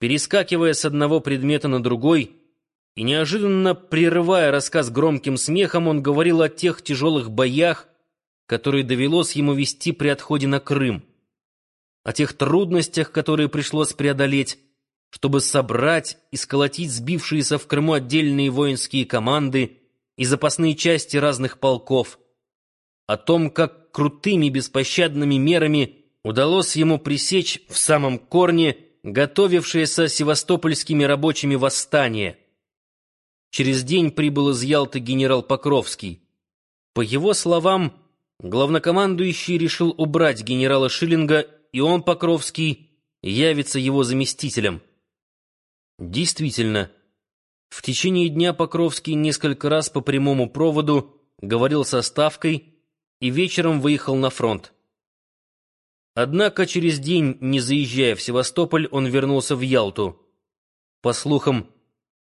перескакивая с одного предмета на другой и неожиданно прерывая рассказ громким смехом, он говорил о тех тяжелых боях, которые довелось ему вести при отходе на Крым, о тех трудностях, которые пришлось преодолеть, чтобы собрать и сколотить сбившиеся в Крыму отдельные воинские команды и запасные части разных полков, о том, как крутыми беспощадными мерами удалось ему пресечь в самом корне готовившееся севастопольскими рабочими восстание. Через день прибыл из Ялты генерал Покровский. По его словам, главнокомандующий решил убрать генерала Шиллинга, и он, Покровский, явится его заместителем. Действительно, в течение дня Покровский несколько раз по прямому проводу говорил со Ставкой и вечером выехал на фронт. Однако через день, не заезжая в Севастополь, он вернулся в Ялту. По слухам,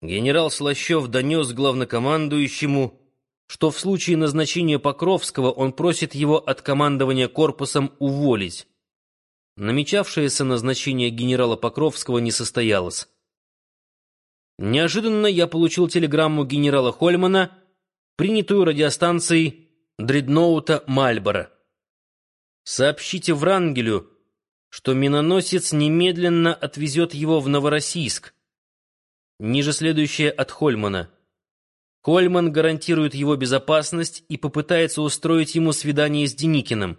генерал Слащев донес главнокомандующему, что в случае назначения Покровского он просит его от командования корпусом уволить. Намечавшееся назначение генерала Покровского не состоялось. Неожиданно я получил телеграмму генерала Хольмана, принятую радиостанцией дредноута Мальборо. Сообщите Врангелю, что миноносец немедленно отвезет его в Новороссийск. Ниже следующее от Хольмана. Хольман гарантирует его безопасность и попытается устроить ему свидание с Деникиным.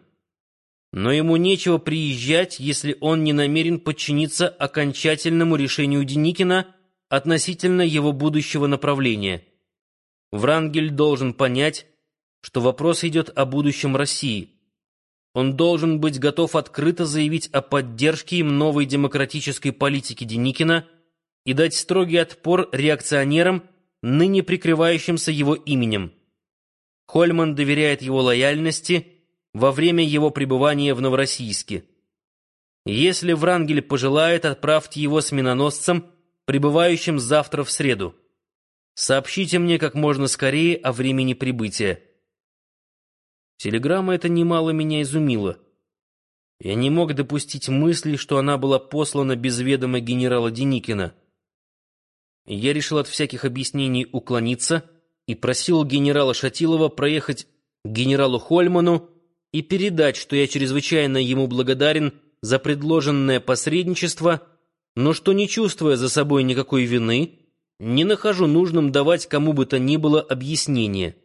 Но ему нечего приезжать, если он не намерен подчиниться окончательному решению Деникина относительно его будущего направления. Врангель должен понять, что вопрос идет о будущем России. Он должен быть готов открыто заявить о поддержке им новой демократической политики Деникина и дать строгий отпор реакционерам, ныне прикрывающимся его именем. Хольман доверяет его лояльности во время его пребывания в Новороссийске. Если Врангель пожелает, отправьте его с миноносцем, прибывающим завтра в среду. Сообщите мне как можно скорее о времени прибытия. Телеграмма эта немало меня изумила. Я не мог допустить мысли, что она была послана без ведома генерала Деникина. Я решил от всяких объяснений уклониться и просил генерала Шатилова проехать к генералу Хольману и передать, что я чрезвычайно ему благодарен за предложенное посредничество, но что, не чувствуя за собой никакой вины, не нахожу нужным давать кому бы то ни было объяснение.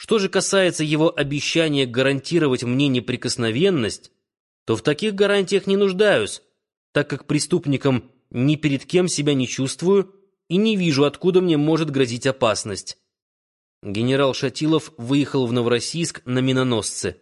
Что же касается его обещания гарантировать мне неприкосновенность, то в таких гарантиях не нуждаюсь, так как преступником ни перед кем себя не чувствую и не вижу, откуда мне может грозить опасность. Генерал Шатилов выехал в Новороссийск на миноносце.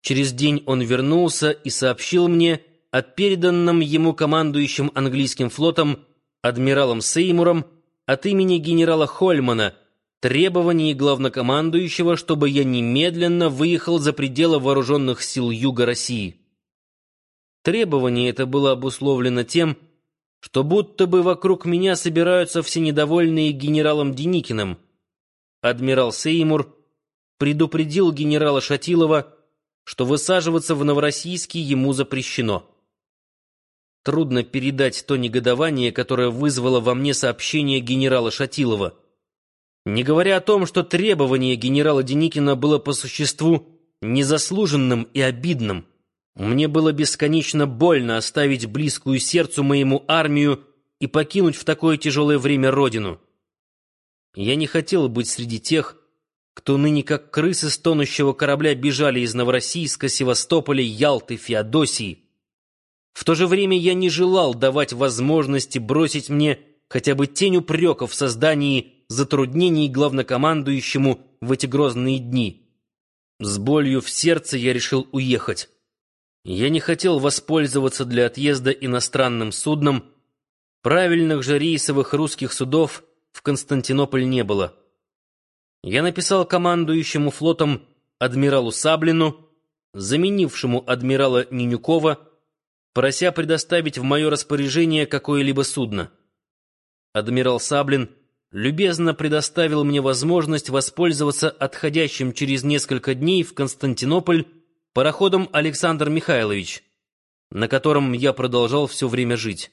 Через день он вернулся и сообщил мне о переданном ему командующим английским флотом адмиралом Сеймуром от имени генерала Хольмана – требований главнокомандующего, чтобы я немедленно выехал за пределы вооруженных сил Юга России. Требование это было обусловлено тем, что будто бы вокруг меня собираются все недовольные генералом Деникиным. Адмирал Сеймур предупредил генерала Шатилова, что высаживаться в Новороссийске ему запрещено. Трудно передать то негодование, которое вызвало во мне сообщение генерала Шатилова. Не говоря о том, что требование генерала Деникина было по существу незаслуженным и обидным. Мне было бесконечно больно оставить близкую сердцу моему армию и покинуть в такое тяжелое время родину. Я не хотел быть среди тех, кто ныне как крысы с тонущего корабля бежали из Новороссийска, Севастополя, Ялты, Феодосии. В то же время я не желал давать возможности бросить мне хотя бы тень упреков в создании затруднений главнокомандующему в эти грозные дни. С болью в сердце я решил уехать. Я не хотел воспользоваться для отъезда иностранным судном. Правильных же рейсовых русских судов в Константинополь не было. Я написал командующему флотом адмиралу Саблину, заменившему адмирала Нинюкова, прося предоставить в мое распоряжение какое-либо судно. Адмирал Саблин — любезно предоставил мне возможность воспользоваться отходящим через несколько дней в Константинополь пароходом Александр Михайлович, на котором я продолжал все время жить.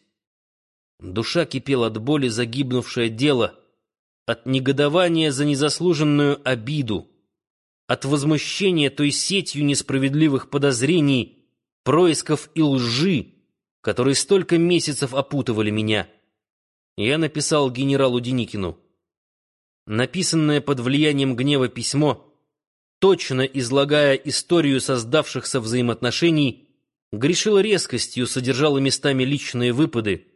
Душа кипела от боли за гибнувшее дело, от негодования за незаслуженную обиду, от возмущения той сетью несправедливых подозрений, происков и лжи, которые столько месяцев опутывали меня. Я написал генералу Деникину. Написанное под влиянием гнева письмо, точно излагая историю создавшихся взаимоотношений, грешило резкостью, содержало местами личные выпады,